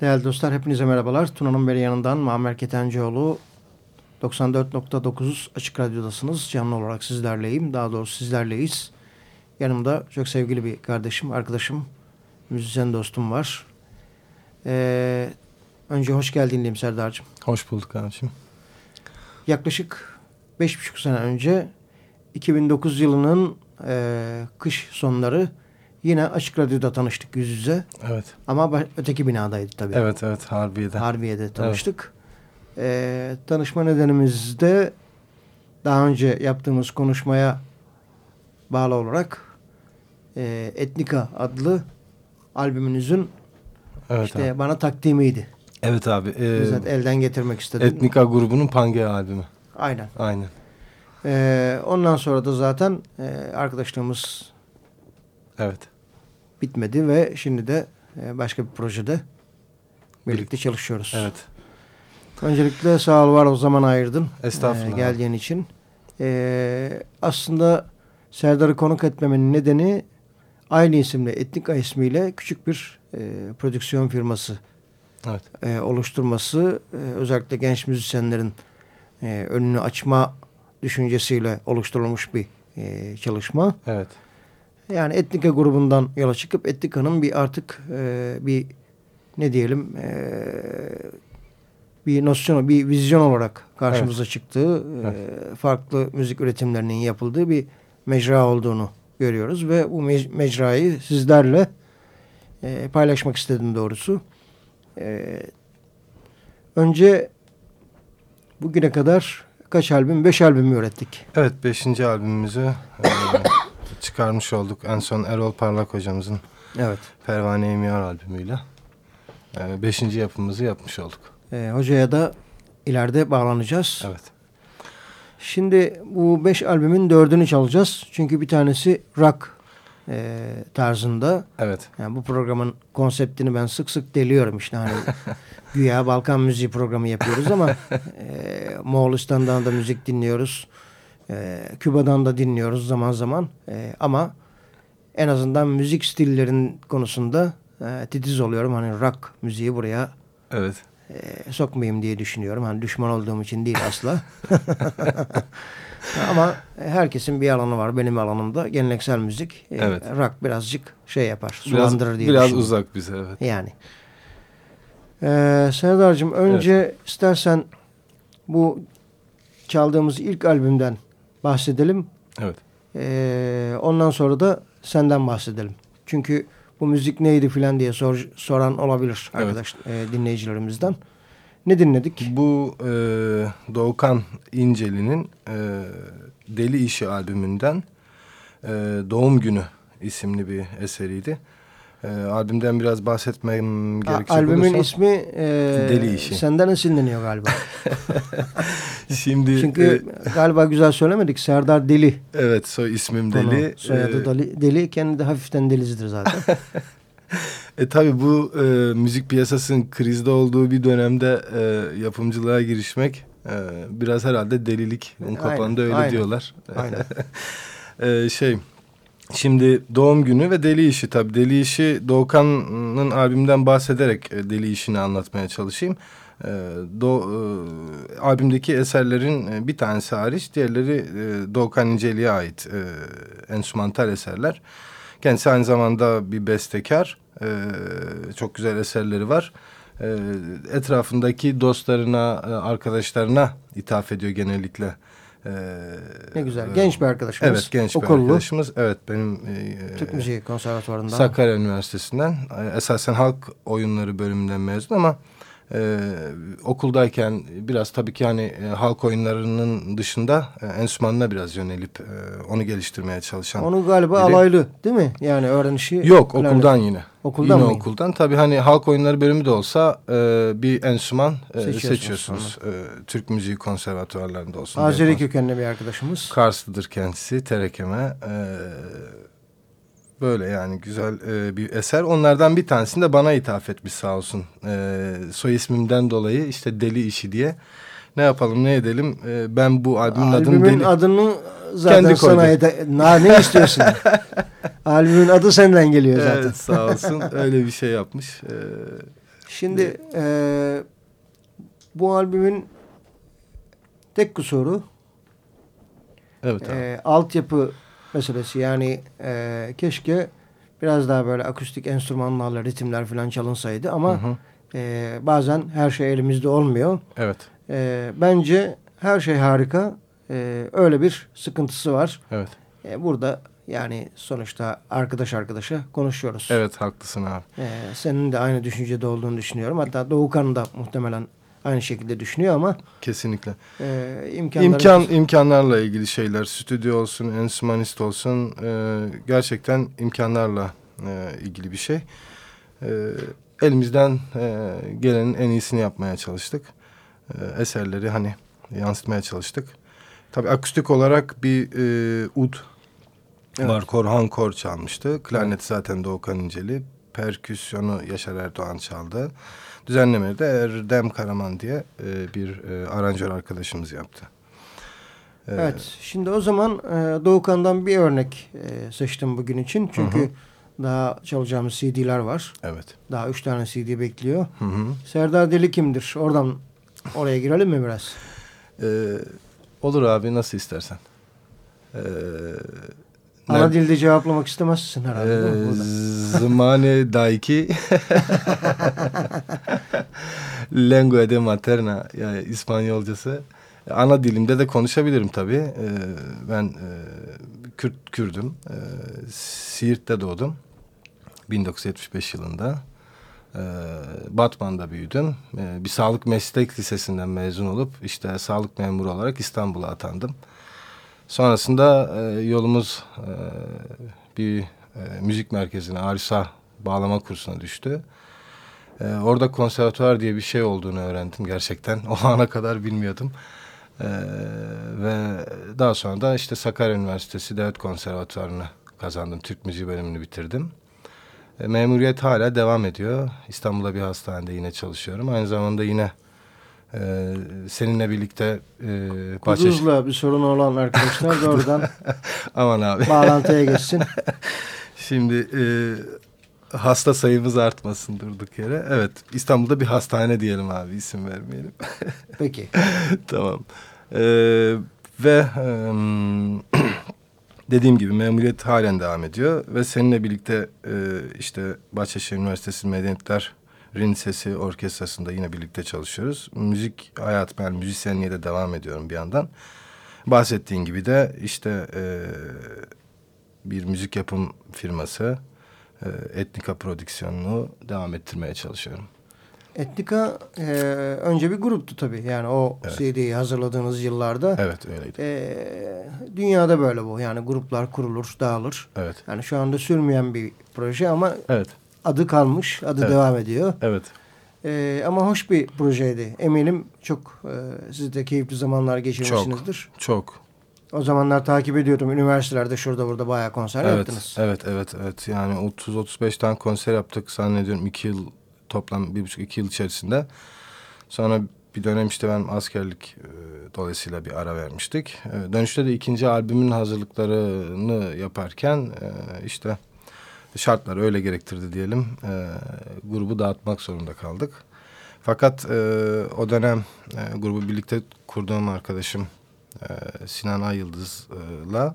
Değerli dostlar hepinize merhabalar. Tuna'nın beri yanından Muammer Ketencoğlu 94.9 Açık Radyo'dasınız. Canlı olarak sizlerleyim. Daha doğrusu sizlerleyiz. Yanımda çok sevgili bir kardeşim, arkadaşım, müzisyen dostum var. Ee, önce hoş geldin diyeyim Serdar'cığım. Hoş bulduk abiciğim. Yaklaşık 5,5 sene önce 2009 yılının e, kış sonları Yine Açık Radyo'da tanıştık yüz yüze. Evet. Ama öteki binadaydı tabii. Evet evet Harbiye'de. Harbiye'de tanıştık. Evet. Ee, tanışma nedenimiz de daha önce yaptığımız konuşmaya bağlı olarak e, Etnika adlı albümünüzün evet işte abi. bana takdimiydi. Evet abi. E, Bizzat elden getirmek istedim. Etnika grubunun Pangea albümü. Aynen. Aynen. Ee, ondan sonra da zaten e, arkadaşlığımız Evet bitmedi ve şimdi de e, başka bir projede birlikte çalışıyoruz. Evet. Öncelikle sağ ol var o zaman ayırdın. Estağfurullah. E, geldiğin için. E, aslında Serdar'ı konuk etmemenin nedeni aynı isimle Etnika ismiyle küçük bir e, prodüksiyon firması evet. e, oluşturması. E, özellikle genç müzisyenlerin e, önünü açma düşüncesiyle oluşturulmuş bir e, çalışma. Evet. Yani Etnika grubundan yola çıkıp Etnika'nın bir artık e, bir ne diyelim e, bir nosyon, bir vizyon olarak karşımıza evet. çıktığı, e, evet. farklı müzik üretimlerinin yapıldığı bir mecra olduğunu görüyoruz ve bu mecrayı sizlerle e, paylaşmak istedim doğrusu. E, önce bugüne kadar kaç albüm? Beş albüm ürettik? Evet, beşinci albümümüzü e, çıkarmış olduk. En son Erol Parlak hocamızın evet. Pervane Emiyar albümüyle. E, beşinci yapımızı yapmış olduk. E, hocaya da ileride bağlanacağız. Evet. Şimdi bu beş albümün dördünü çalacağız. Çünkü bir tanesi rock e, tarzında. Evet. Yani bu programın konseptini ben sık sık deliyorum işte hani güya Balkan müziği programı yapıyoruz ama e, Moğolistan'dan da müzik dinliyoruz. E, Küba'dan da dinliyoruz zaman zaman. E, ama en azından müzik stillerin konusunda e, titiz oluyorum. Hani rock müziği buraya evet. e, sokmayayım diye düşünüyorum. Hani düşman olduğum için değil asla. Ama herkesin bir alanı var. Benim alanımda geleneksel müzik. E, evet. Rock birazcık şey yapar. Sulandırır biraz, diye Biraz uzak bize evet. Yani. Ee, Serdar'cığım önce evet. istersen bu çaldığımız ilk albümden bahsedelim. Evet. Ee, ondan sonra da senden bahsedelim. Çünkü bu müzik neydi filan diye sor, soran olabilir evet. arkadaş e, dinleyicilerimizden. Ne dinledik? Bu e, Doğukan İnceli'nin e, Deli İşi albümünden e, Doğum Günü isimli bir eseriydi. E, albümden biraz bahsetmem gerekecek Albümün olursa, ismi e, Deli İşi. Senden esinleniyor galiba. Şimdi Çünkü e, galiba güzel söylemedik. Serdar Deli. Evet soy ismim Deli. Soyadı ee, Deli. Deli kendi de hafiften delizidir zaten. e tabi bu e, müzik piyasasının krizde olduğu bir dönemde e, yapımcılığa girişmek e, biraz herhalde delilik. Onun kapağında öyle aynen, diyorlar. Aynen. e, şey Şimdi doğum günü ve deli işi tabii. Deli işi Doğukan'ın albümden bahsederek e, deli işini anlatmaya çalışayım. E, do, e, albümdeki eserlerin e, bir tanesi hariç diğerleri e, Doğukan İnceli'ye ait e, enstrümantal eserler. Kendisi aynı zamanda bir bestekar. E, çok güzel eserleri var. E, etrafındaki dostlarına, e, arkadaşlarına ithaf ediyor genellikle. Ee, ne güzel. Genç bir arkadaşımız. Evet genç Okullu. bir arkadaşımız. Evet benim e, Türk Müziği Konservatuvarı'ndan. Sakarya Üniversitesi'nden. Esasen halk oyunları bölümünden mezun ama e, okuldayken biraz tabii ki hani e, halk oyunlarının dışında e, enstrümanına biraz yönelip e, onu geliştirmeye çalışan. Onu galiba biri. alaylı değil mi? Yani öğrenişi. Yok okuldan yine. Okuldan yine mı? okuldan. Tabii hani halk oyunları bölümü de olsa e, bir enstrüman e, seçiyorsunuz. E, Türk Müziği Konservatuvarlarında olsun. Azeri kökenli bir arkadaşımız. Karslıdır kendisi. Terekeme. E, Böyle yani güzel e, bir eser. Onlardan bir tanesini de bana ithaf etmiş sağ olsun. E, soy ismimden dolayı işte deli işi diye. Ne yapalım ne edelim. E, ben bu albümün, albümün adını deli... adını zaten Kendi sana ede... Na, ne istiyorsun? albümün adı senden geliyor zaten. Evet sağ olsun öyle bir şey yapmış. E, Şimdi e, bu albümün tek kusuru Evet e, altyapı meselesi. Yani e, keşke biraz daha böyle akustik enstrümanlarla ritimler falan çalınsaydı ama Hı hı. e, bazen her şey elimizde olmuyor. Evet. E, bence her şey harika. E, öyle bir sıkıntısı var. Evet. E, burada yani sonuçta arkadaş arkadaşa konuşuyoruz. Evet haklısın abi. E, senin de aynı düşüncede olduğunu düşünüyorum. Hatta Doğukan da muhtemelen aynı şekilde düşünüyor ama Kesinlikle. e, imkanları... İmkan imkanlarla ilgili şeyler, stüdyo olsun, enstrümanist olsun, e, gerçekten imkanlarla e, ilgili bir şey. E, elimizden e, gelenin en iyisini yapmaya çalıştık. E, eserleri hani yansıtmaya çalıştık. Tabii akustik olarak bir e, ud Evet. var. Korhan Kor çalmıştı. Klarnet zaten Doğukan İnceli. Perküsyonu Yaşar Erdoğan çaldı. Düzenlemeyi de Erdem Karaman diye e, bir e, aranjör arkadaşımız yaptı. E, Evet. Şimdi o zaman e, Doğukan'dan bir örnek e, seçtim bugün için. Çünkü daha çalacağımız CD'ler var. Evet. Daha üç tane CD bekliyor. Hı hı. Serdar Deli kimdir? Oradan oraya girelim mi biraz? E, olur abi nasıl istersen. E, Ana dilde cevaplamak istemezsin herhalde. e, burada? Zamane Daiki Lengua de Materna yani İspanyolcası. Ana dilimde de konuşabilirim tabii. E, ben e, Kürt Kürdüm. E, Siirt'te doğdum. 1975 yılında. E, Batman'da büyüdüm. E, bir sağlık meslek lisesinden mezun olup işte sağlık memuru olarak İstanbul'a atandım. Sonrasında e, yolumuz e, bir e, müzik merkezine, Arisa bağlama kursuna düştü. E, orada konservatuvar diye bir şey olduğunu öğrendim gerçekten. O ana kadar bilmiyordum. E, ve daha sonra da işte Sakarya Üniversitesi Devlet Konservatuvarını kazandım. Türk Müziği bölümünü bitirdim. E, memuriyet hala devam ediyor. İstanbul'da bir hastanede yine çalışıyorum. Aynı zamanda yine e, seninle birlikte e, Bahçeşehir... Kuduz'la bir sorun olan arkadaşlar doğrudan Aman abi. bağlantıya geçsin. Şimdi e, hasta sayımız artmasın durduk yere. Evet İstanbul'da bir hastane diyelim abi isim vermeyelim. Peki. tamam. E, ve e, dediğim gibi memuriyet halen devam ediyor. Ve seninle birlikte e, işte Bahçeşehir Üniversitesi Medeniyetler Rin Sesi Orkestrası'nda yine birlikte çalışıyoruz. Müzik hayat ben müzisyenliğe de devam ediyorum bir yandan. Bahsettiğin gibi de işte e, bir müzik yapım firması e, Etnika Prodüksiyonunu devam ettirmeye çalışıyorum. Etnika e, önce bir gruptu tabii. Yani o Evet. CD'yi hazırladığınız yıllarda. Evet öyleydi. E, dünyada böyle bu. Yani gruplar kurulur, dağılır. Evet. Yani şu anda sürmeyen bir proje ama Evet. Adı kalmış, adı Evet. devam ediyor. Evet. E, ama hoş bir projeydi. Eminim çok e, siz de keyifli zamanlar geçirmişsinizdir. Çok. O zamanlar takip ediyordum. Üniversitelerde şurada burada bayağı konser Evet. yaptınız. Evet. Evet. Evet. Yani 30-35 tane konser yaptık zannediyorum. iki yıl toplam bir buçuk iki yıl içerisinde. Sonra bir dönem işte ben askerlik e, dolayısıyla bir ara vermiştik. E, dönüşte de ikinci albümün hazırlıklarını yaparken e, işte şartlar öyle gerektirdi diyelim. E, grubu dağıtmak zorunda kaldık. Fakat e, o dönem e, grubu birlikte kurduğum arkadaşım e, Sinan Ayıldız'la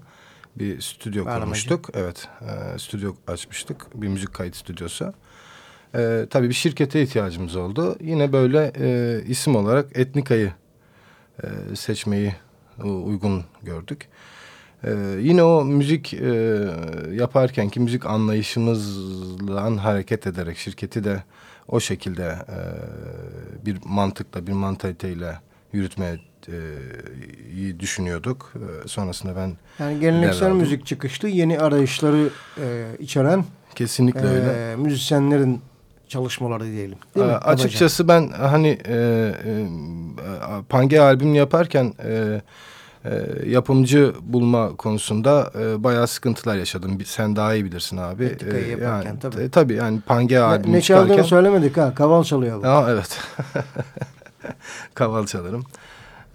bir stüdyo kurmuştuk. Evet, e, stüdyo açmıştık. Bir müzik kayıt stüdyosu. E, tabii bir şirkete ihtiyacımız oldu. Yine böyle e, isim olarak Etnika'yı e, seçmeyi e, uygun gördük. E, yine o müzik e, yaparken ki müzik anlayışımızla hareket ederek şirketi de o şekilde e, bir mantıkla, bir mantaliteyle yürütmeye e, düşünüyorduk. E, sonrasında ben Yani geleneksel müzik çıkışlı yeni arayışları e, içeren kesinlikle e, öyle. müzisyenlerin çalışmaları diyelim. Değil mi? Aa, Kabaca. Açıkçası ben hani e, e, Pange albümünü yaparken e, e, yapımcı bulma konusunda e, bayağı sıkıntılar yaşadım. Sen daha iyi bilirsin abi. Etikayı E, yaparken yani, tabii. e, tabii yani Pange Ne, albümü ne çaldığını çıkarken. söylemedik ha. Kaval çalıyor bu. Aa, evet. Kaval çalarım.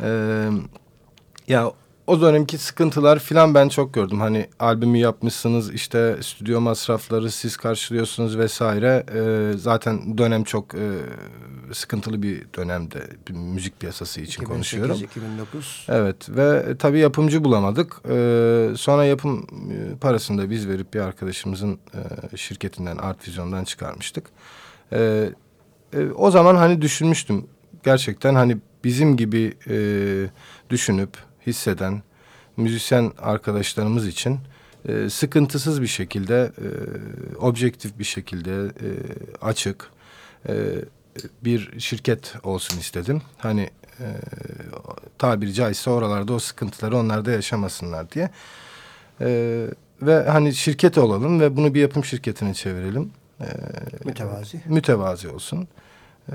Ee, ya o dönemki sıkıntılar filan ben çok gördüm. Hani albümü yapmışsınız işte stüdyo masrafları siz karşılıyorsunuz vesaire. E, zaten dönem çok e, sıkıntılı bir dönemde bir müzik piyasası için 2008, konuşuyorum. 2009. Evet ve e, tabii yapımcı bulamadık. E, sonra yapım e, parasını da biz verip bir arkadaşımızın e, şirketinden Art Vision'dan çıkarmıştık. E, e, o zaman hani düşünmüştüm gerçekten hani bizim gibi e, düşünüp hisseden müzisyen arkadaşlarımız için e, sıkıntısız bir şekilde, e, objektif bir şekilde e, açık e, bir şirket olsun istedim. Hani e, tabiri caizse oralarda o sıkıntıları onlar da yaşamasınlar diye. E, ve hani şirket olalım ve bunu bir yapım şirketine çevirelim. E, mütevazi. Mütevazi olsun. E,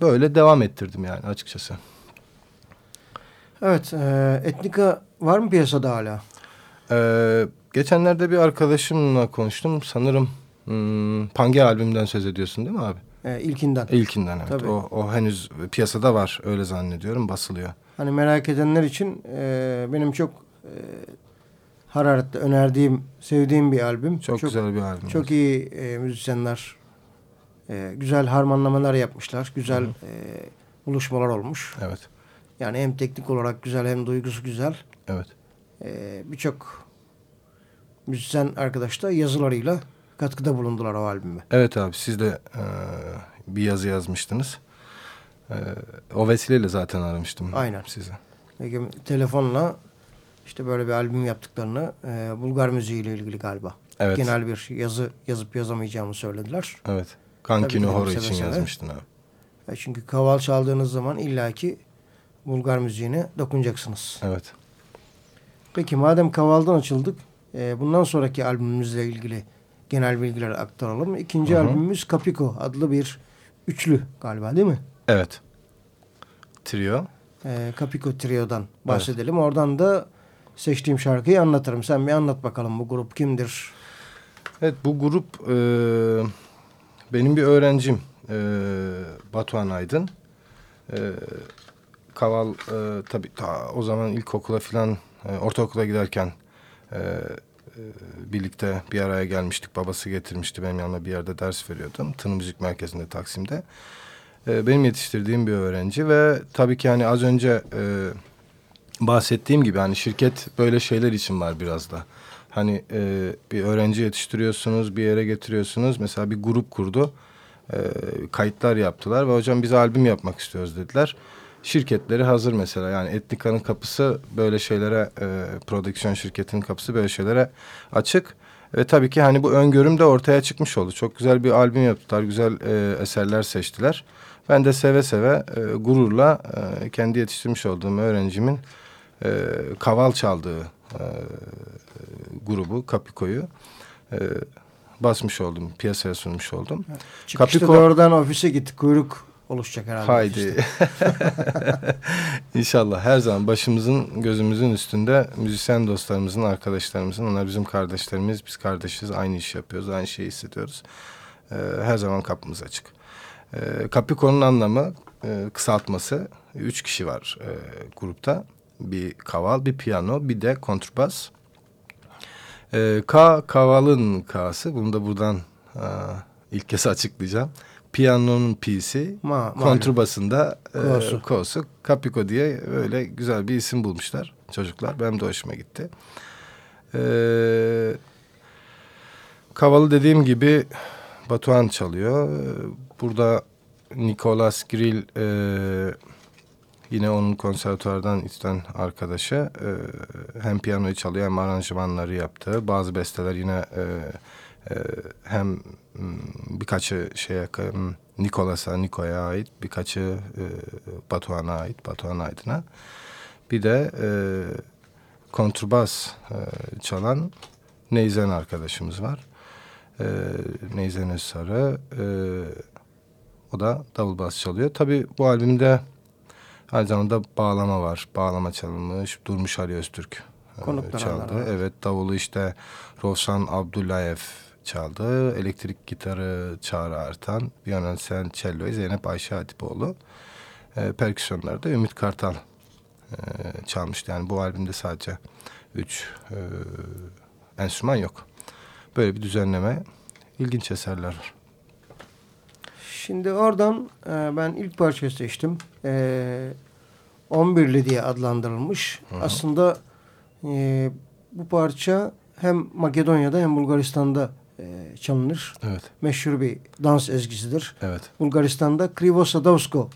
böyle devam ettirdim yani açıkçası. Evet, e, Etnika var mı piyasada hala? Ee, geçenlerde bir arkadaşımla konuştum. Sanırım hmm, Pange albümünden söz ediyorsun değil mi abi? E, ilkinden. İlkinden evet. Tabii. O, o henüz piyasada var öyle zannediyorum basılıyor. Hani merak edenler için e, benim çok e, hararetle önerdiğim, sevdiğim bir albüm. Çok, çok güzel bir albüm. Çok iyi e, müzisyenler, e, güzel harmanlamalar yapmışlar. Güzel e, buluşmalar olmuş. Evet. Yani hem teknik olarak güzel hem duygusu güzel. Evet. Ee, Birçok müzisyen arkadaş da yazılarıyla katkıda bulundular o albüme. Evet abi siz de e, bir yazı yazmıştınız. E, o vesileyle zaten aramıştım Aynen. size. Peki, telefonla işte böyle bir albüm yaptıklarını e, Bulgar müziğiyle ilgili galiba. Evet. Genel bir yazı yazıp yazamayacağımı söylediler. Evet. Kankino Horo için seve. yazmıştın abi. E çünkü kaval çaldığınız zaman illaki Bulgar müziğine dokunacaksınız. Evet. Peki madem Kaval'dan açıldık, e, bundan sonraki albümümüzle ilgili genel bilgiler aktaralım. İkinci Hı -hı. albümümüz Capiko adlı bir üçlü galiba değil mi? Evet. Trio. E, Capiko Trio'dan bahsedelim. Evet. Oradan da seçtiğim şarkıyı anlatırım. Sen bir anlat bakalım bu grup kimdir? Evet bu grup e, benim bir öğrencim e, Batuhan Aydın. E, Kaval e, tabii ta, o zaman ilkokula falan e, ortaokula giderken e, e, birlikte bir araya gelmiştik. Babası getirmişti benim yanıma bir yerde ders veriyordum. Tını Müzik Merkezi'nde Taksim'de. E, benim yetiştirdiğim bir öğrenci ve tabii ki hani az önce e, bahsettiğim gibi hani şirket böyle şeyler için var biraz da. Hani e, bir öğrenci yetiştiriyorsunuz, bir yere getiriyorsunuz. Mesela bir grup kurdu. E, kayıtlar yaptılar ve hocam biz albüm yapmak istiyoruz dediler şirketleri hazır mesela. Yani Etnika'nın kapısı böyle şeylere, e, prodüksiyon şirketinin kapısı böyle şeylere açık. Ve tabii ki hani bu öngörüm de ortaya çıkmış oldu. Çok güzel bir albüm yaptılar, güzel e, eserler seçtiler. Ben de seve seve, e, gururla e, kendi yetiştirmiş olduğum öğrencimin e, kaval çaldığı e, grubu, Kapiko'yu e, basmış oldum, piyasaya sunmuş oldum. Çıkışta Kapiko, doğrudan ofise gittik, kuyruk oluşacak herhalde. Haydi. İnşallah her zaman başımızın gözümüzün üstünde müzisyen dostlarımızın, arkadaşlarımızın, onlar bizim kardeşlerimiz, biz kardeşiz, aynı iş yapıyoruz, aynı şeyi hissediyoruz. Ee, her zaman kapımız açık. Ee, Capricorn'un anlamı, e, kısaltması, üç kişi var e, grupta. Bir kaval, bir piyano, bir de kontrbas. Ee, K, kavalın K'sı, bunu da buradan e, ilk kez açıklayacağım piyanonun P'si, Ma kontrbasında e, Ko'su. Capico diye öyle güzel bir isim bulmuşlar çocuklar. Benim de hoşuma gitti. Ee, Kavalı dediğim gibi Batuhan çalıyor. Burada Nicolas Grill e, yine onun konservatuardan iten arkadaşı e, hem piyanoyu çalıyor hem aranjmanları yaptı. Bazı besteler yine e, e, hem Hmm, birkaçı şeye Nikolas'a, Niko'ya ait, birkaçı e, Batuhan'a ait, Batuhan Aydın'a. Bir de e, kontrbas e, çalan Neyzen arkadaşımız var. E, Neyzen Özsarı. E, o da davul bas çalıyor. Tabii bu albümde aynı zamanda bağlama var. Bağlama çalınmış. Durmuş Ali Öztürk e, çaldı. Evet davulu işte Rosan Abdullayev çaldı. Elektrik gitarı Çağrı Artan, violonsel cello'yu Zeynep Ayşe Hatipoğlu. E, perküsyonlarda Ümit Kartal e, çalmıştı. Yani bu albümde sadece üç e, enstrüman yok. Böyle bir düzenleme ilginç eserler var. Şimdi oradan e, ben ilk parçayı seçtim. E, 11'li diye adlandırılmış. Hı -hı. Aslında e, bu parça hem Makedonya'da hem Bulgaristan'da e, çalınır. Evet. Meşhur bir dans ezgisidir. Evet. Bulgaristan'da Krivo Sadovsko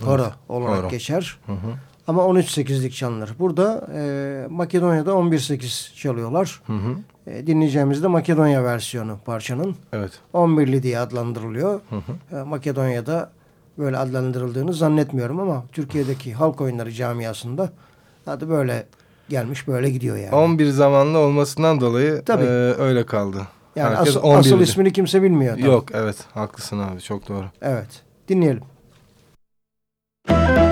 Hora evet. olarak Hora. geçer. Hı hı. Ama 13-8'lik çalınır. Burada e, Makedonya'da 11-8 çalıyorlar. Hı hı. E, dinleyeceğimiz de Makedonya versiyonu parçanın. Evet. 11'li diye adlandırılıyor. Hı hı. E, Makedonya'da böyle adlandırıldığını zannetmiyorum ama Türkiye'deki halk oyunları camiasında adı böyle gelmiş böyle gidiyor yani. 11 zamanlı olmasından dolayı Tabii. E, öyle kaldı. Yani asıl, asıl ismini kimse bilmiyor. Tabii. Yok evet haklısın abi çok doğru. Evet dinleyelim. Evet,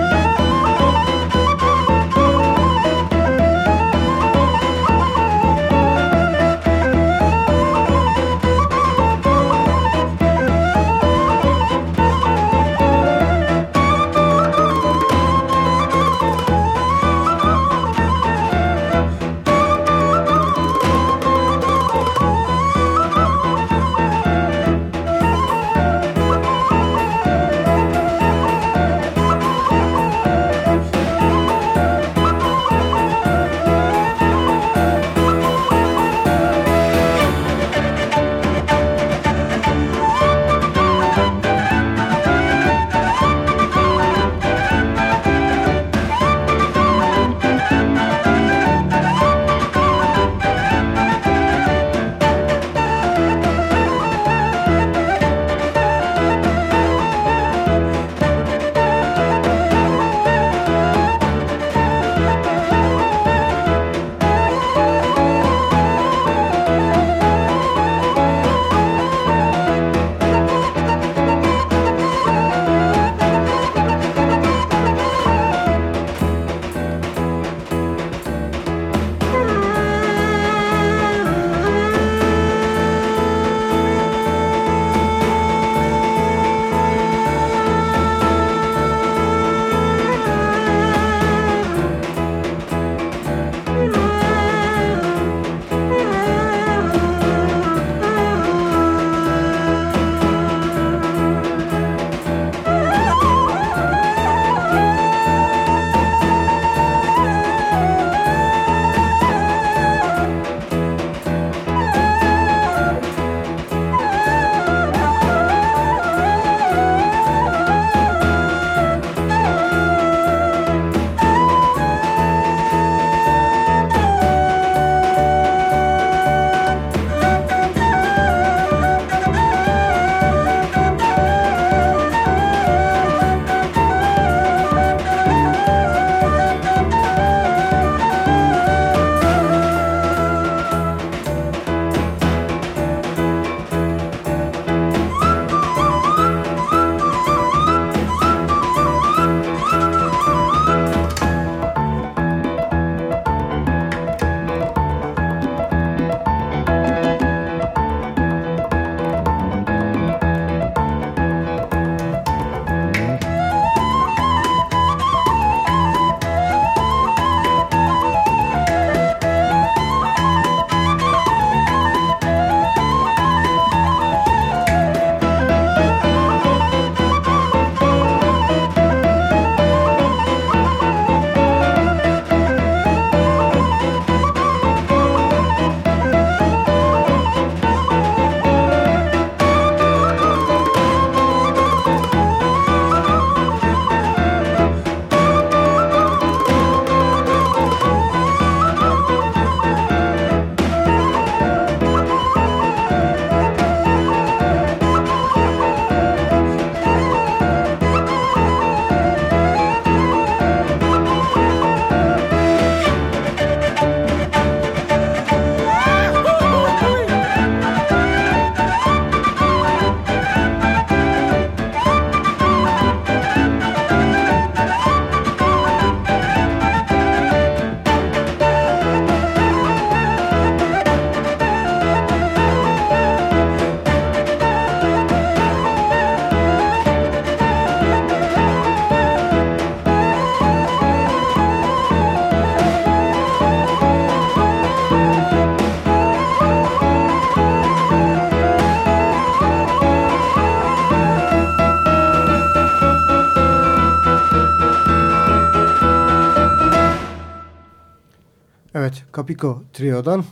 Capiko Trio'dan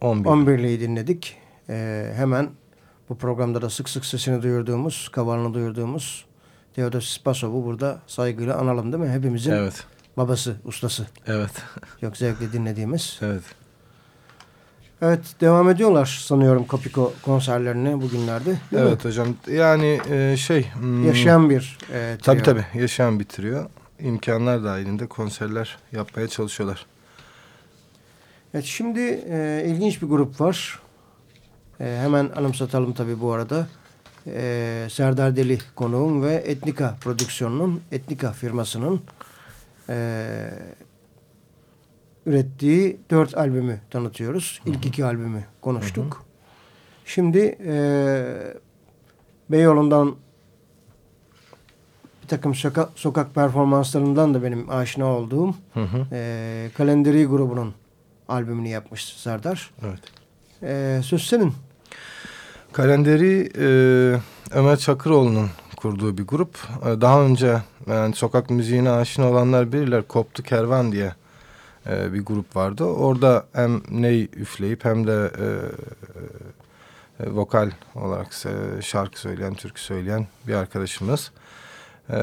11. 11'liyi dinledik. Ee, hemen bu programda da sık sık sesini duyurduğumuz, kavalını duyurduğumuz Theodosis Basov'u burada saygıyla analım değil mi? Hepimizin Evet. babası, ustası. Evet. Çok zevkle dinlediğimiz. evet. Evet, devam ediyorlar sanıyorum Capiko konserlerini bugünlerde. değil mi? Evet hocam. Yani e, şey. hmm, Yaşayan bir e, trio. Tabii tabii. Yaşayan bitiriyor. İmkanlar dahilinde konserler yapmaya çalışıyorlar. Evet, şimdi e, ilginç bir grup var. E, hemen anımsatalım tabii bu arada. E, Serdar Deli konuğum ve Etnika prodüksiyonunun, Etnika firmasının e, ürettiği dört albümü tanıtıyoruz. İlk iki albümü konuştuk. Şimdi e, Beyoğlu'ndan bir takım soka, sokak performanslarından da benim aşina olduğum Hı hı. e, Kalenderi grubunun albümünü yapmış Serdar. Evet. E, söz senin. Kalenderi e, Ömer Çakıroğlu'nun kurduğu bir grup. E, daha önce yani sokak müziğine aşina olanlar bilirler. Koptu Kervan diye e, bir grup vardı. Orada hem ney üfleyip hem de e, e, vokal olarak e, şarkı söyleyen, türkü söyleyen bir arkadaşımız. E,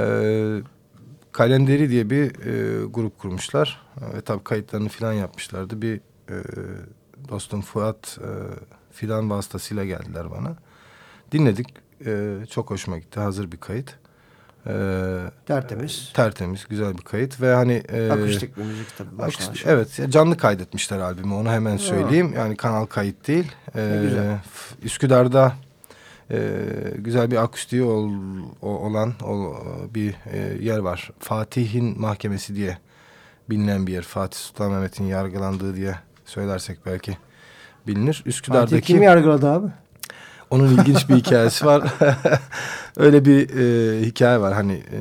Kalenderi diye bir e, grup kurmuşlar. E, ve tabii kayıtlarını falan yapmışlardı. Bir e, dostum Fuat e, filan vasıtasıyla geldiler bana. Dinledik. E, çok hoşuma gitti. Hazır bir kayıt. E, Tertemiz. tertemiz, güzel bir kayıt ve hani e, Akustik bir müzik tabii. aşağı. evet canlı kaydetmişler albümü. Onu hemen söyleyeyim. Yani kanal kayıt değil. E, güzel. Üsküdar'da e, güzel bir akustiği ol, o- olan o, bir e, yer var. Fatih'in mahkemesi diye bilinen bir yer. Fatih Sultan Mehmet'in yargılandığı diye söylersek belki bilinir. Fatih Üsküdar'daki kim yargıladı abi? onun ilginç bir hikayesi var. Öyle bir e, hikaye var. Hani e,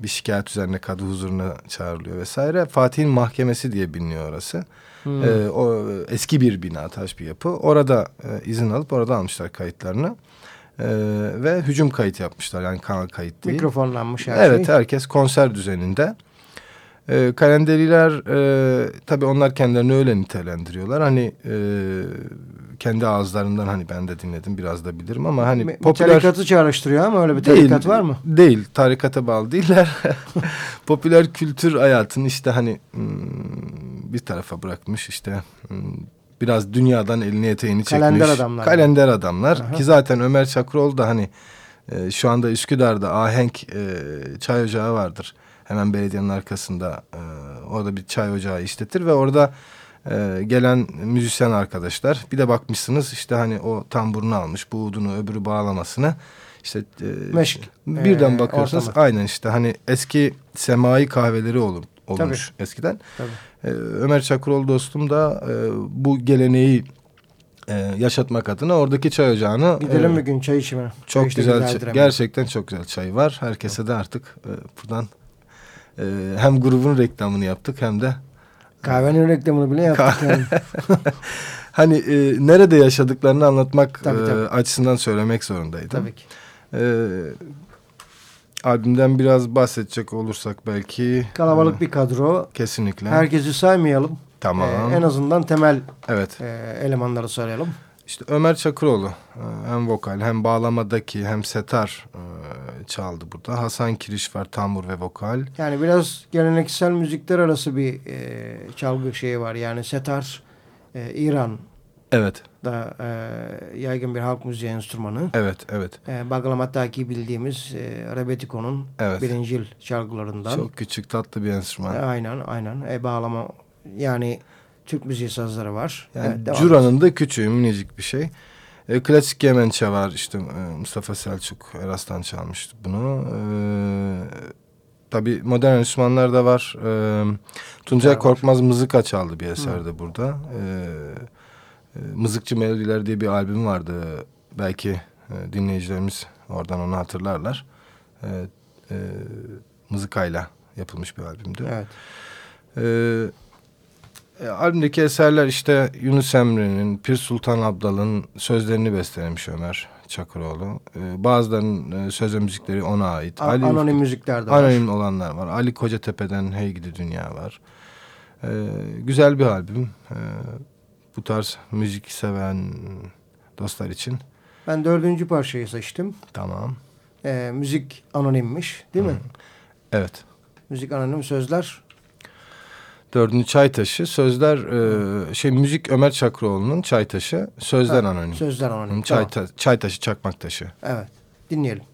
bir şikayet üzerine kadı huzuruna çağrılıyor vesaire. Fatih'in mahkemesi diye biliniyor orası. Hmm. E, o eski bir bina, taş bir yapı. Orada e, izin alıp orada almışlar kayıtlarını. E, ve hücum kayıt yapmışlar. Yani kanal kayıt değil. Mikrofonlanmış her evet, şey. herkes konser düzeninde. E, kalenderiler e, tabii onlar kendilerini öyle nitelendiriyorlar. Hani e, kendi ağızlarından hani ben de dinledim biraz da bilirim ama hani Bir popüler Tarikatı çağrıştırıyor ama öyle bir tarikat var mı? Değil. Tarikata bağlı değiller. popüler kültür hayatını işte hani hmm, bir tarafa bırakmış işte hmm, biraz dünyadan elini eteğini çekmiş. Kalender adamlar. Kalender adamlar. Aha. Ki zaten Ömer Çakıroğlu da hani e, şu anda Üsküdar'da Ahenk e, çay ocağı vardır. Hemen belediyenin arkasında e, orada bir çay ocağı işletir ve orada e, gelen müzisyen arkadaşlar bir de bakmışsınız işte hani o tamburunu almış bu udunu öbürü bağlamasını işte e, Meşk, birden e, bakıyorsunuz ortamı. aynen işte hani eski semai kahveleri olur, olmuş eskiden. Tabii. E, Ömer Çakıroğlu dostum da e, bu geleneği e, yaşatmak adına oradaki çay ocağını Gidelim e, bir gün çay içmeye. çok Çay güzel, çay- gerçekten çok güzel çay var. Herkese de artık e, buradan e, hem grubun reklamını yaptık hem de Kahvenin reklamını bile yaptık yani. hani e, nerede yaşadıklarını anlatmak Tabii, e, tabii. açısından söylemek zorundaydım. Tabii ki. E, albümden biraz bahsedecek olursak belki Kalabalık e, bir kadro. kesinlikle. Herkesi saymayalım. Tamam. Ee, en azından temel Evet. e, elemanları sayalım. İşte Ömer Çakıroğlu e, hem vokal hem bağlamadaki hem setar e, çaldı burada. Hasan Kiriş var tambur ve vokal. Yani biraz geleneksel müzikler arası bir e, çalgı şeyi var. Yani setar e, Evet, e, yaygın bir halk müziği enstrümanı. evet, evet. E, Baglamattaki bildiğimiz e, Rebetiko'nun Evet. birincil çalgılarından. Çok küçük tatlı bir enstrüman. E, aynen aynen. E, bağlama yani Türk müziği sazları var. Yani Evet, Cura'nın da küçüğü minicik bir şey. E, klasik Yemençe var işte e, Mustafa Selçuk Eras'tan çalmıştı bunu. E, tabii modern enstrümanlar da var. E, Tuncay. Korkmaz Mızıka çaldı bir eserde burada. E, e, Mızıkçı Melodiler diye bir albüm vardı. Belki e, dinleyicilerimiz oradan onu hatırlarlar. E, e, mızıkayla yapılmış bir albümdü. Evet. Ee, e, albümdeki eserler işte Yunus Emre'nin, Pir Sultan Abdal'ın sözlerini bestelemiş Ömer Çakıroğlu. Ee, bazılarının e, söz ve müzikleri ona ait. A- anonim müzikler de var. Anonim olanlar var. Ali Kocatepe'den Hey Gidi Dünya var. E, güzel bir albüm. E, bu tarz müzik seven dostlar için. Ben dördüncü parçayı seçtim. Tamam. E, müzik anonimmiş değil mi? Evet. Müzik anonim sözler. Dördüncü Çaytaşı. Sözler e, şey müzik Ömer Çakroğlu'nun Çaytaşı. Sözler ha, anonim. Sözler anonim. Çay, tamam. Çaytaşı Çakmak Taşı. Evet. Dinleyelim.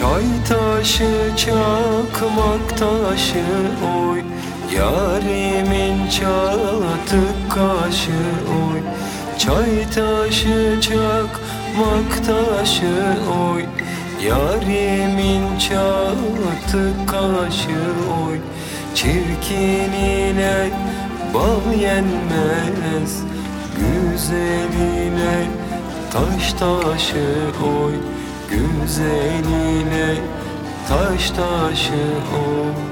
Çay taşı çakmak taşı oy. Yarimin çatık kaşı oy. Çay taşı çakmak taşı oy. Yarimin çatık kaşı oy. Çirkin ile bal yenmez Güzeline taş taşı oy Güzeline taş taşı oy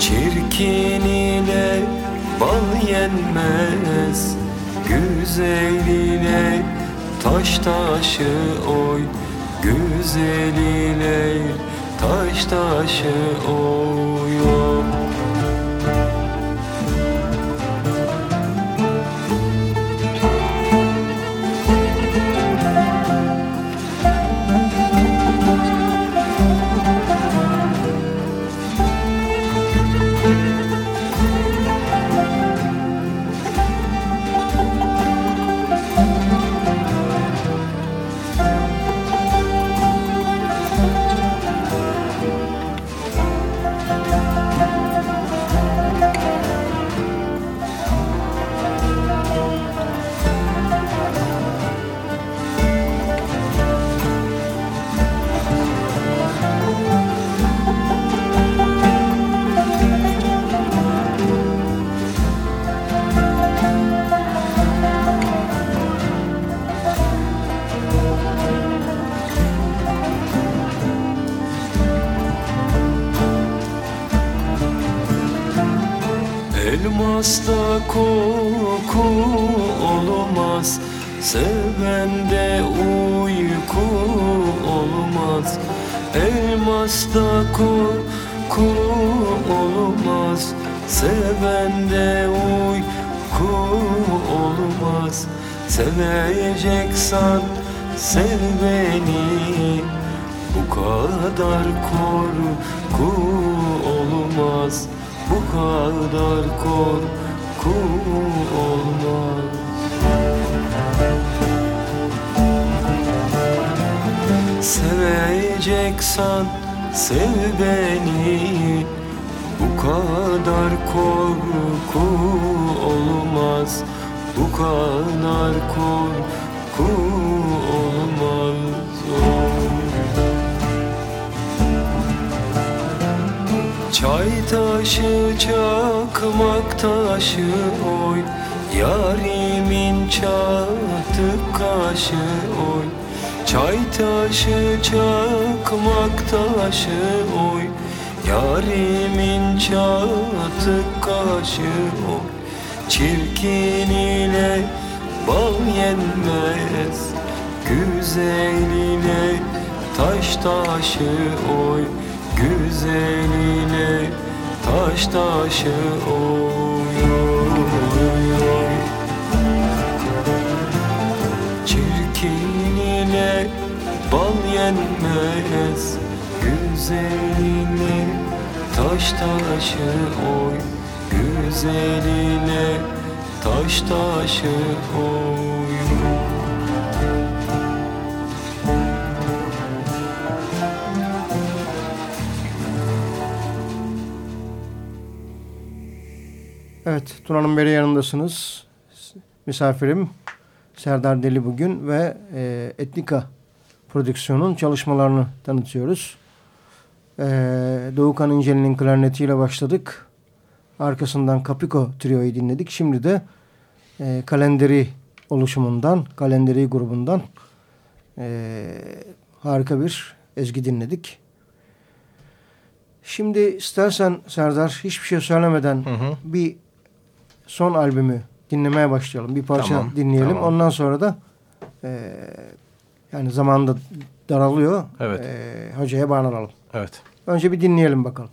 Çirkin ile bal yenmez. Güzeline taş taşı oy. Güzeline taş taşı oy, oy. Elmasta koku olmaz. Sevende uyku olmaz. Elmasta koku olmaz. Sevende uyku olmaz. Seveceksen sev beni. Bu kadar korku olmaz Bu kadar korku olmaz. Seveceksen sev beni. Bu kadar korku olmaz. Bu kadar korku olmaz. oh. Çay taşı çakmak taşı oy. Yarimin çatık kaşı oy. Çay taşı çakmak taşı oy. Yarimin çatık kaşı oy. Çirkin ile bal yenmez. Güzeline taş taşı oy Güzeline taş taşı oy, oy, oy. Çirkin ile bal yenmez. Güzeline taş taşı oy. Güzeline taş taşı oy Evet, Tuna'nın beri yanındasınız. Misafirim Serdar Deli bugün ve e, Etnika prodüksiyonun çalışmalarını tanıtıyoruz. E, Doğukan İnceli'nin klarnetiyle başladık. Arkasından Capiko Trio'yu dinledik. Şimdi de e, Kalenderi oluşumundan, Kalenderi grubundan e, harika bir ezgi dinledik. Şimdi istersen Serdar hiçbir şey söylemeden Hı hı. bir son albümü dinlemeye başlayalım. Bir parça Tamam, dinleyelim. tamam. Ondan sonra da e, yani zaman da daralıyor. Evet. E, hocaya bağlanalım. Evet. Önce bir dinleyelim bakalım.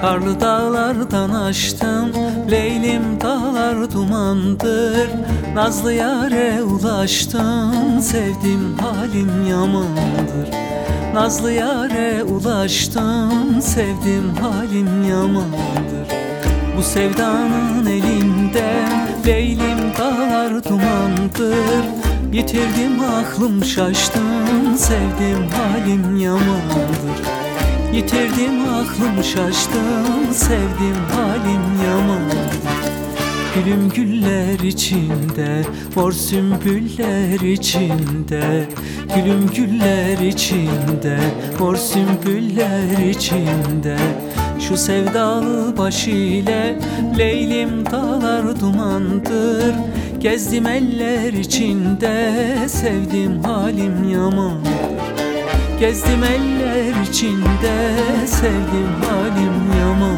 Karlı dağlardan açtım Leylim dağlar dumandır. Nazlı yare ulaştım Sevdim halim yamandır. Nazlı yare ulaştım Sevdim halim yamandır. Bu sevdanın elinden Leylim dağlar dumandır. Yitirdim aklım şaştım Sevdim halim yamandır Yitirdim aklım şaştım Sevdim halim yaman Gülüm güller içinde Mor sümbüller içinde. Gülüm güller içinde Mor sümbüller içinde. Şu sevdalı baş ile Leylim dağlar dumandır. Gezdim eller içinde Sevdim halim yaman Gezdim eller içinde Sevdim halim yaman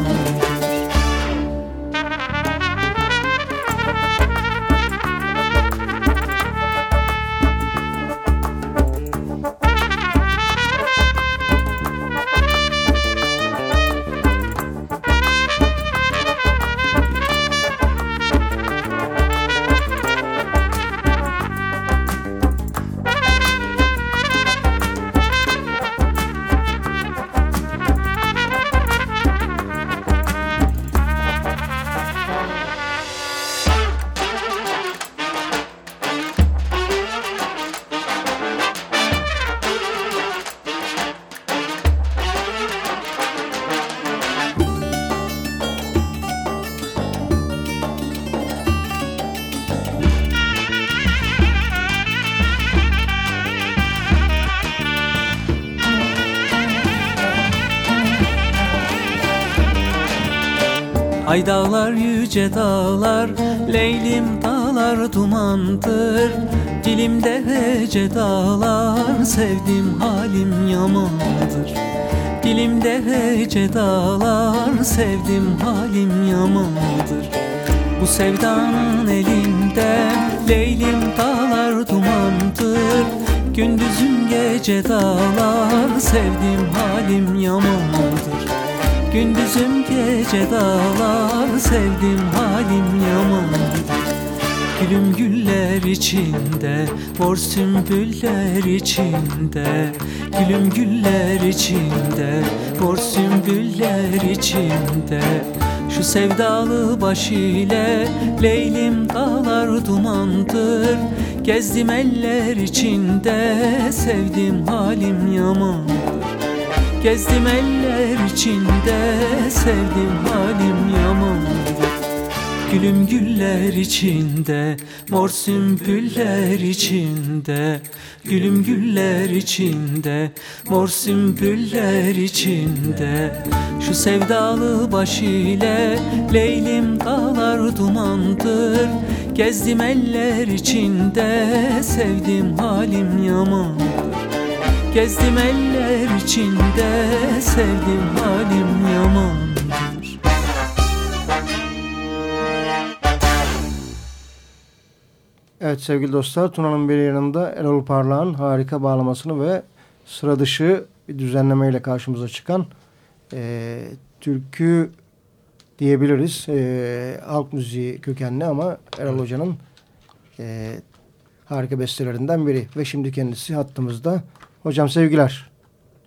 Ay dağlar yüce dağlar Leylim dağlar dumandır. Dilimde hece dağlar Sevdim halim yamandır. Dilimde hece dağlar Sevdim halim yamandır. Bu sevdanın elinde Leylim dağlar dumandır. Gündüzüm gece dağlar Sevdim halim yamandır Gündüzüm gece dağlar Sevdim halim yamandır Gülüm güller içinde Mor sümbüller içinde. Gülüm güller içinde Mor sümbüller içinde. Şu sevdalı baş ile Leylim dağlar dumandır. Gezdim eller içinde Sevdim halim yamandır Gezdim eller içinde Sevdim halim yamandır Gülüm güller içinde Mor sümbüller içinde. Gülüm güller içinde Mor sümbüller içinde. Şu sevdalı baş ile Leylim dağlar dumandır. Gezdim eller içinde Sevdim halim yamandır Gezdim eller içinde Sevdim halim yamandır Evet sevgili dostlar Tuna'nın bir yanında Erol Parlağ'ın harika bağlamasını ve sıra dışı bir düzenlemeyle karşımıza çıkan e, türkü diyebiliriz. E, halk müziği kökenli ama Erol Hoca'nın e, harika bestelerinden biri. Ve şimdi kendisi hattımızda. Hocam sevgiler.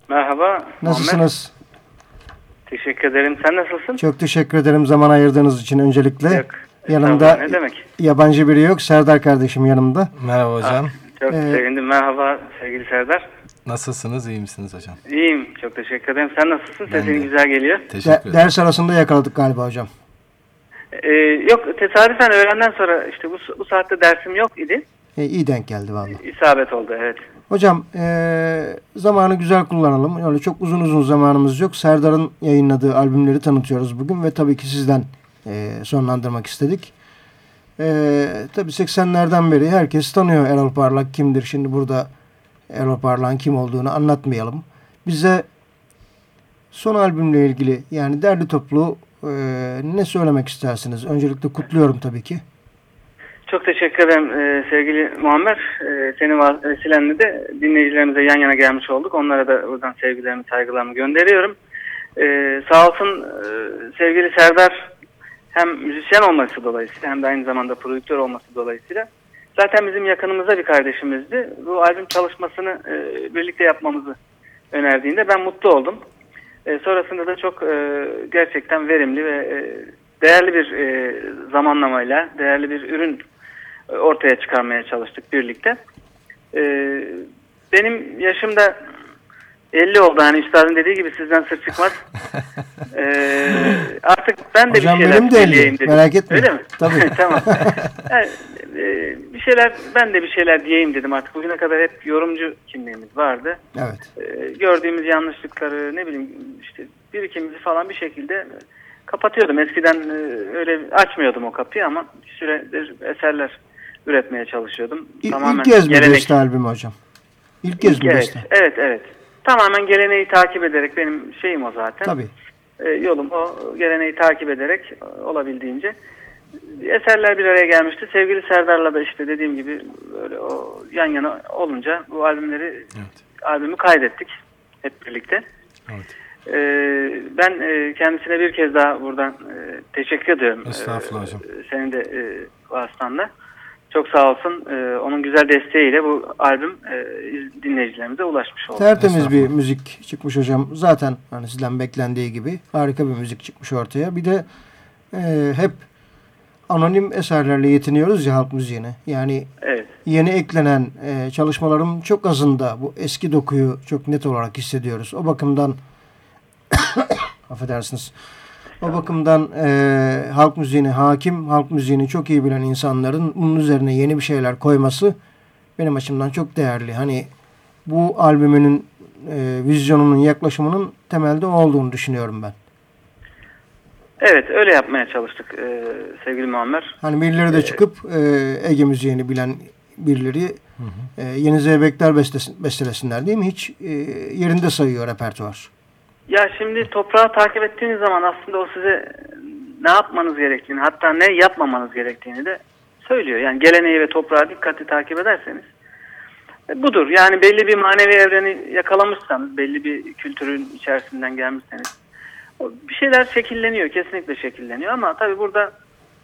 Merhaba. Nasılsınız? Muhammed. Teşekkür ederim. Sen nasılsın? Çok teşekkür ederim zaman ayırdığınız için öncelikle. Yok. Yanımda ne demek? yabancı biri yok. Serdar kardeşim yanımda. Merhaba hocam. Ah, çok Ee, sevindim. Merhaba sevgili Serdar. Nasılsınız? İyi misiniz hocam? İyiyim. Çok teşekkür ederim. Sen nasılsın? Ben Sesin de. güzel geliyor. Teşekkür De- ederim. ders arasında yakaladık galiba hocam. Ee, yok tesadüfen öğlenden sonra işte bu, bu saatte dersim yok idi. E, iyi denk geldi vallahi. İsabet oldu evet. Hocam eee, zamanı güzel kullanalım. Öyle çok uzun uzun zamanımız yok. Serdar'ın yayınladığı albümleri tanıtıyoruz bugün ve tabii ki sizden eee, sonlandırmak istedik. Eee tabii 80'lerden beri herkes tanıyor Erol Parlak kimdir. Şimdi burada Erol Parlak'ın kim olduğunu anlatmayalım. Bize son albümle ilgili yani derli toplu eee, ne söylemek istersiniz? Öncelikle kutluyorum tabii ki. Çok teşekkür ederim e, sevgili Muammer. E, senin vesilenle de dinleyicilerimize yan yana gelmiş olduk. Onlara da buradan sevgilerimi, saygılarımı gönderiyorum. E, sağ olsun e, sevgili Serdar hem müzisyen olması dolayısıyla hem de aynı zamanda prodüktör olması dolayısıyla zaten bizim yakınımızda bir kardeşimizdi. Bu albüm çalışmasını e, birlikte yapmamızı önerdiğinde ben mutlu oldum. Sonrasında da çok gerçekten verimli ve değerli bir zamanlamayla, değerli bir ürün ortaya çıkarmaya çalıştık birlikte. E, benim yaşımda 50 oldu hani üstadın dediği gibi sizden sır çıkmaz. E, artık ben de Hocam bir şeyler de 50, söyleyeyim dedim. merak etme. Öyle mi? Tabii. tamam. Yani, e, bir şeyler ben de bir şeyler diyeyim dedim artık. Bugüne kadar hep yorumcu kimliğimiz vardı. Evet. E, gördüğümüz yanlışlıkları ne bileyim işte birikimimizi falan bir şekilde kapatıyordum. Eskiden e, öyle açmıyordum o kapıyı ama bir süredir eserler üretmeye çalışıyordum. İlk, Tamamen ilk kez mi gelenek- beste albüm hocam? İlk kez İlk, mi evet, evet, evet. Tamamen geleneği takip ederek benim şeyim o zaten. Tabii. E, yolum o geleneği takip ederek e, olabildiğince eserler bir araya gelmişti. Sevgili Serdar'la da işte dediğim gibi böyle o yan yana olunca bu albümleri Evet. albümü kaydettik hep birlikte. Evet. E, ben e, kendisine bir kez daha buradan e, teşekkür ediyorum. Estağfurullah E, hocam. Senin de e, vasıtanla. Çok sağ olsun. E, onun güzel desteğiyle bu albüm e, iz- dinleyicilerimize ulaşmış oldu. Tertemiz bir müzik çıkmış hocam. Zaten hani sizden beklendiği gibi harika bir müzik çıkmış ortaya. Bir de e, hep anonim eserlerle yetiniyoruz ya halk müziğine. Yani Evet. yeni eklenen e, çalışmaların çok azında bu eski dokuyu çok net olarak hissediyoruz. O bakımdan affedersiniz. O bakımdan e, halk müziğine hakim, halk müziğini çok iyi bilen insanların bunun üzerine yeni bir şeyler koyması benim açımdan çok değerli. Hani bu albümünün e, vizyonunun, yaklaşımının temelde o olduğunu düşünüyorum ben. Evet öyle yapmaya çalıştık e, sevgili Muammer. Hani birileri de çıkıp e, Ege müziğini bilen birileri e, Yeni Zeybekler bestesin, bestelesinler değil mi? Hiç e, yerinde sayıyor repertuar. Ya şimdi toprağı takip ettiğiniz zaman aslında o size ne yapmanız gerektiğini hatta ne yapmamanız gerektiğini de söylüyor. Yani geleneği ve toprağı dikkatli takip ederseniz e, budur. Yani belli bir manevi evreni yakalamışsanız, belli bir kültürün içerisinden gelmişseniz bir şeyler şekilleniyor, kesinlikle şekilleniyor ama tabii burada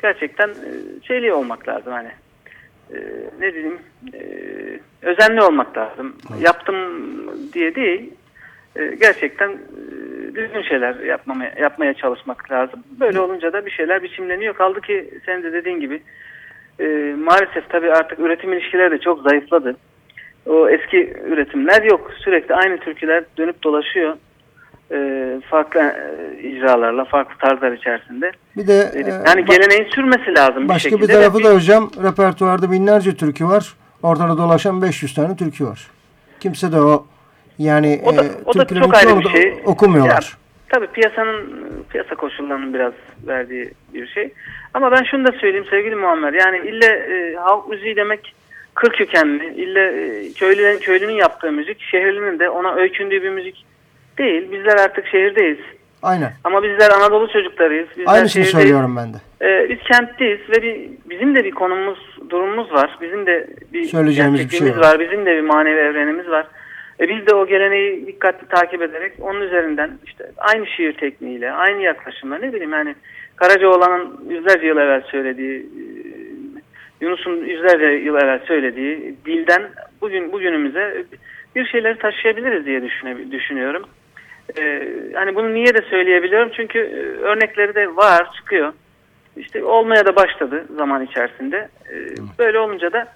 gerçekten e, şeyli olmak lazım hani e, ne diyeyim e, özenli olmak lazım. Yaptım diye değil e, gerçekten e, düzgün şeyler yapmamaya, yapmaya çalışmak lazım. Böyle olunca da bir şeyler biçimleniyor. Kaldı ki sen de dediğin gibi e, maalesef tabii artık üretim ilişkileri de çok zayıfladı. O eski üretimler yok. Sürekli aynı türküler dönüp dolaşıyor. E, farklı e, icralarla, farklı tarzlar içerisinde. Bir de E, yani geleneğin sürmesi lazım başka bir bir şekilde. tarafı ve da hocam repertuarda binlerce türkü var. Ortada dolaşan 500 tane türkü var. Kimse de o yani O da, e, o da çok ayrı bir şey. okumuyorlar. Ya, tabii piyasanın piyasa koşullarının biraz verdiği bir şey. Ama ben şunu da söyleyeyim sevgili Muammer. Yani ille e, halk müziği demek kır kökenli, ille e, köylünün, köylünün yaptığı müzik, şehirlinin de ona öykündüğü bir müzik değil. Bizler artık şehirdeyiz. Aynen. Ama bizler Anadolu çocuklarıyız. Bizler Aynısını şehirdeyiz. söylüyorum ben de. Ee, biz kentteyiz ve bir, bizim de bir konumuz, durumumuz var. Bizim de bir Söyleyeceğimiz bir şey var. var. Bizim de bir manevi evrenimiz var. E biz de o geleneği dikkatli takip ederek onun üzerinden işte aynı şiir tekniğiyle, aynı yaklaşımla ne bileyim yani Karacaoğlan'ın yüzlerce yıl evvel söylediği, e, Yunus'un yüzlerce yıl evvel söylediği dilden bugün bugünümüze bir şeyleri taşıyabiliriz diye düşünüyorum. Ee, hani bunu niye de söyleyebiliyorum? Çünkü e, örnekleri de var, çıkıyor. İşte olmaya da başladı zaman içerisinde. Ee, böyle olunca da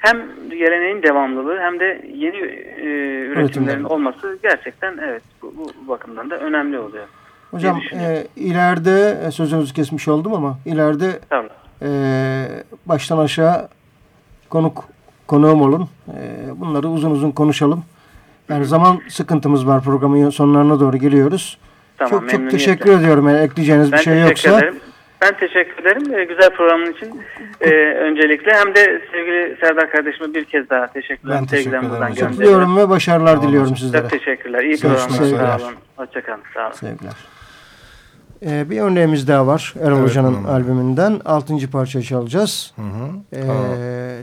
hem geleneğin devamlılığı hem de yeni e, üretimlerin olması gerçekten evet bu, bu bakımdan da önemli oluyor. Hocam e, ileride e, sözünüzü kesmiş oldum ama ileride Tamam. e, baştan aşağı konuk konuğum olun. E, bunları uzun uzun konuşalım. Yani zaman sıkıntımız var programın sonlarına doğru geliyoruz. Tamam, çok çok teşekkür ediyorum. Eğer ekleyeceğiniz Ben bir şey yoksa. ederim. Ben teşekkür ederim. Ee, güzel programın için e, öncelikle hem de sevgili Serdar kardeşime bir kez daha. Ben teşekkür ederim buradan hocam. gönderiyorum. Kutluyorum ve başarılar Tamam diliyorum sizlere. Çok teşekkürler. İyi programlar. Sağ olun. Hoşçakalın. Sağ olun. Sevgiler. Ee, bir örneğimiz daha var Erol Evet, Hoca'nın albümünden. Altıncı parça çalacağız. Hı hı. Ee.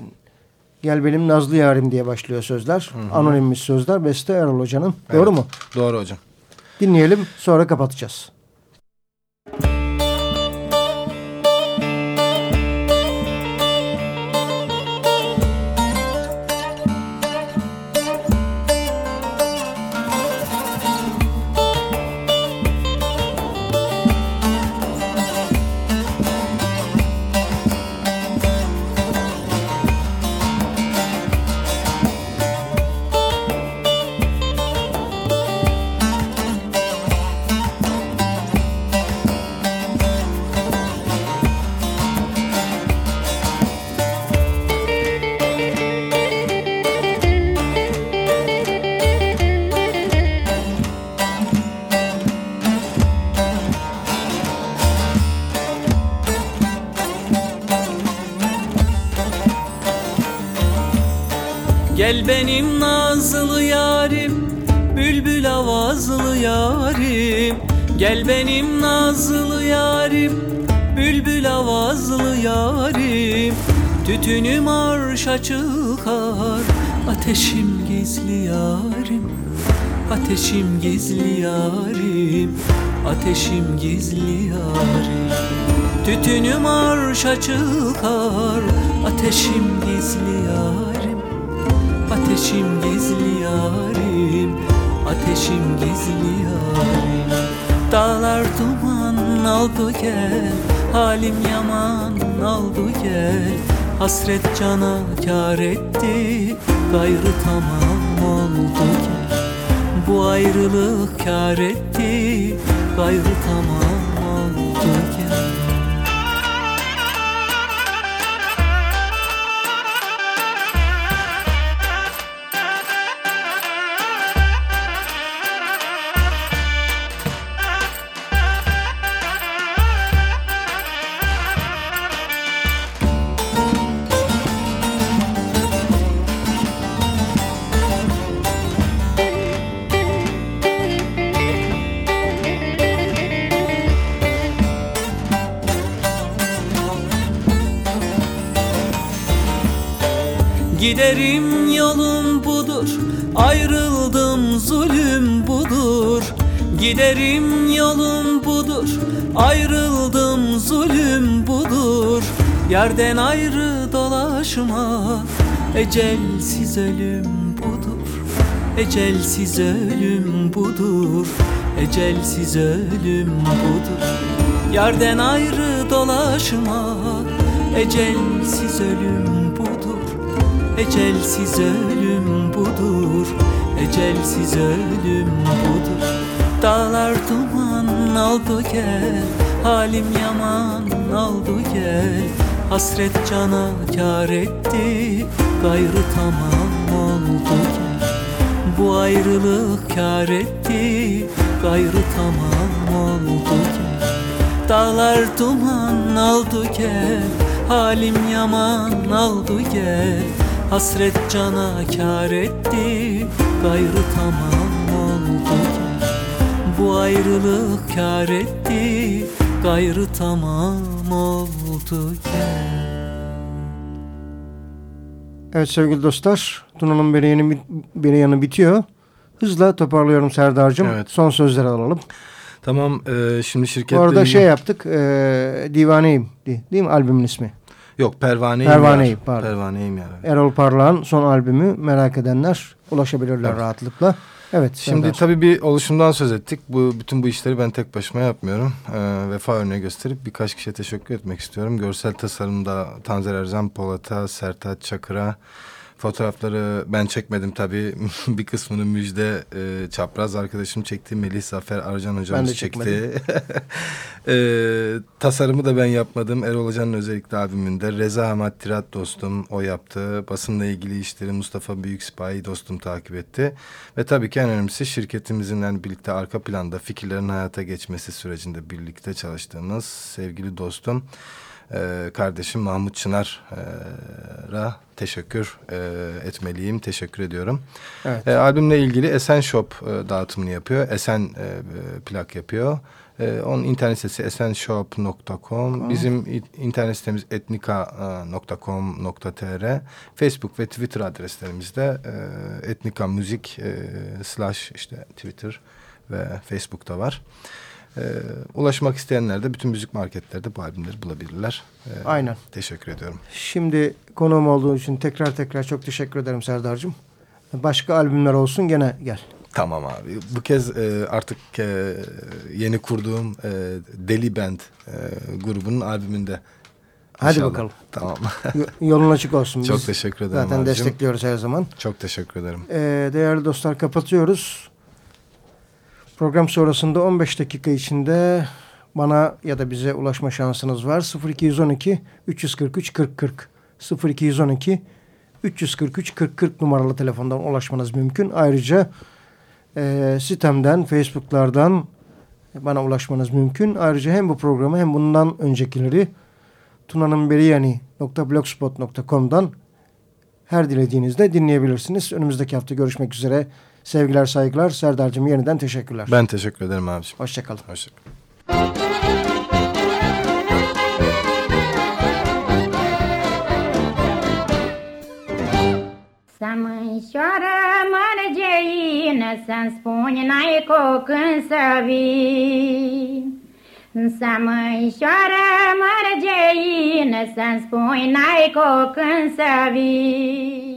Gel benim Nazlı Yarim diye başlıyor sözler. Anonimmiş sözler. Beste Erol Hoca'nın. Doğru Evet. mu? Doğru hocam. Dinleyelim sonra kapatacağız. Benim nazlı yarim Bülbül avazlı yarim. Gel benim nazlı yarim Bülbül avazlı yarim. Tütünüm arşa çıkar Ateşim gizli yarim. Ateşim gizli yarim Ateşim gizli yarim. Tütünüm arşa çıkar Ateşim gizli yarim Ateşim gizli yarim Ateşim gizli yarim. Dağlar duman aldı gel Halim yaman aldı gel. Hasret cana kar etti Gayrı tamam oldu gel. Bu ayrılık kar etti Gayrı tamam oldu gel Giderim yolum budur. Ayrıldım zulüm budur. Giderim yolum budur. Ayrıldım zulüm budur. Yerden ayrı dolaşma. Ecelsiz ölüm budur. Ecelsiz ölüm budur. Ecelsiz ölüm budur. Yerden ayrı dolaşma. Ecelsiz ölüm Ecelsiz ölüm budur Ecelsiz ölüm budur. Dağlar duman oldu gel Halim yaman oldu gel. Hasret cana kar etti Gayrı tamam oldu gel. Bu ayrılık kar etti Gayrı tamam oldu gel. Dağlar duman oldu gel Halim yaman oldu gel Hasret cana kar etti Gayrı tamam oldu gel Bu ayrılık kar etti Gayrı tamam oldu gel Evet sevgili dostlar, Tuna'nın beri, yeni, beri yanı bitiyor. Hızla toparlıyorum Serdar'cığım. Evet. Son sözleri alalım. Tamam e, şimdi şirkette... Bu arada şey yaptık, e, Divaneyim değil mi albümün ismi? Yok Pervaneyim Pervaneyim, pardon. Pervaneyim Yar. Erol Parlağ'ın son albümü merak edenler ulaşabilirler Evet. rahatlıkla. Evet. Şimdi tabii bir oluşumdan söz ettik. Bu bütün bu işleri ben tek başıma yapmıyorum. Ee, vefa örneği gösterip birkaç kişiye teşekkür etmek istiyorum. Görsel tasarımda Tanzer Erzan Polat'a, Sertaç Çakır'a, Fotoğrafları ben çekmedim tabii. bir kısmını Müjde e, Çapraz arkadaşım çekti. Melih Zafer Arcan hocamız çekti. e, tasarımı da ben yapmadım. Erol Hoca'nın özellikle albümünde. Reza Ahmet Tirat dostum o yaptı. Basınla ilgili işleri Mustafa Büyük Sipahi dostum takip etti. Ve tabii ki en önemlisi şirketimizin yani birlikte arka planda fikirlerin hayata geçmesi sürecinde birlikte çalıştığımız sevgili dostum e, kardeşim Mahmut Çınar'a teşekkür e, etmeliyim. Teşekkür ediyorum. Evet. E, albümle ilgili Esen Shop e, dağıtımını yapıyor. Esen e, e, plak yapıyor. E, onun internet sitesi esenshop.com. Bizim internet sitemiz etnika.com.tr. Facebook ve Twitter adreslerimizde e, etnika müzik e, slash işte Twitter ve Facebook'ta var. E, ulaşmak isteyenler de bütün müzik marketlerde bu albümleri bulabilirler. E, Aynen. Teşekkür ediyorum. Şimdi konuğum olduğu için tekrar tekrar çok teşekkür ederim Serdar'cığım. Başka albümler olsun gene gel. Tamam abi. Bu kez e, artık e, yeni kurduğum e, Deli Band e, grubunun albümünde. Hadi İnşallah. bakalım. Tamam. Yolun açık olsun. Çok Biz teşekkür ederim Zaten abicim. destekliyoruz her zaman. Çok teşekkür ederim. Ee, değerli dostlar kapatıyoruz. Program sonrasında 15 dakika içinde bana ya da bize ulaşma şansınız var. 0212 343 40 40 0212 343 40 40 numaralı telefondan ulaşmanız mümkün. Ayrıca e, sitemden, Facebook'lardan bana ulaşmanız mümkün. Ayrıca hem bu programı hem bundan öncekileri tunanınberiyani.blogspot.com'dan her dilediğinizde dinleyebilirsiniz. Önümüzdeki hafta görüşmek üzere. Sevgiler, saygılar. Serdar'cığım yeniden teşekkürler. Ben teşekkür ederim abiciğim. Hoşçakalın. Hoşçakalın. Să mânșoară mărgeină, Să-mi spuni n-ai cu când să vii. Să mânșoară mărgeină, Să-mi spuni n-ai cu când să vii.